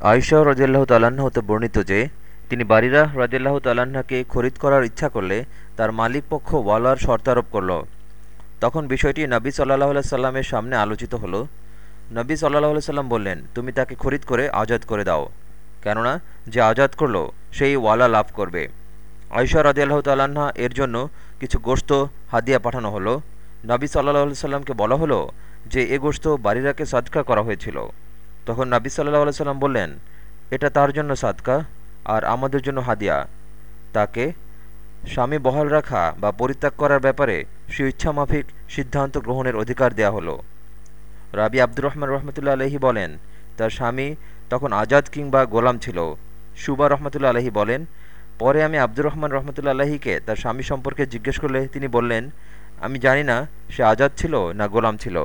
আয়শা রদিয়াল্লাহ তাল্লাহ্ন হতে বর্ণিত যে, তিনি বারিরা রদিয়াল্লাহ তাল্লাহ্নকে খরিদ করার ইচ্ছা করলে তার মালিক পক্ষ ওয়ালার শর্তারোপ করল। তখন বিষয়টি নবী সাল্লাহ সাল্লামের সামনে আলোচিত হলো। নবী সাল্লাহ সাল্লাম বললেন, তুমি তাকে খরিদ করে আজাদ করে দাও। কেননা, যে আজাদ করল, সেই ওয়ালা লাভ করবে। আয়সা রাজিয়াল্লাহ তাল্লাহা এর জন্য কিছু গোশত, হাদিয়া পাঠানো হলো। নবী সাল্লাহ সাল্লামকে বলা হলো যে, এ গোশত বারিরাকে সাদকা করা হয়েছিল। তখন নবী সাল্লাহ সাল্লাম বললেন, এটা তার জন্য সাদকা আর আমাদের জন্য হাদিয়া। তাকে স্বামী বহাল রাখা বা পরিত্যাগ করার ব্যাপারে স্বেচ্ছামাফিক সিদ্ধান্ত গ্রহণের অধিকার দেয়া হলো। রাবি আব্দুর রহমান রহমতুল্লা আলহি বলেন, তার স্বামী তখন আজাদ কিংবা গোলাম ছিল। সুবা রহমতুল্লা আলহি বলেন, পরে আমি আব্দুর রহমান রহমতুল্লা আলহিকে তার স্বামী সম্পর্কে জিজ্ঞেস করলে তিনি বললেন, আমি জানি না সে আজাদ ছিল না গোলাম ছিল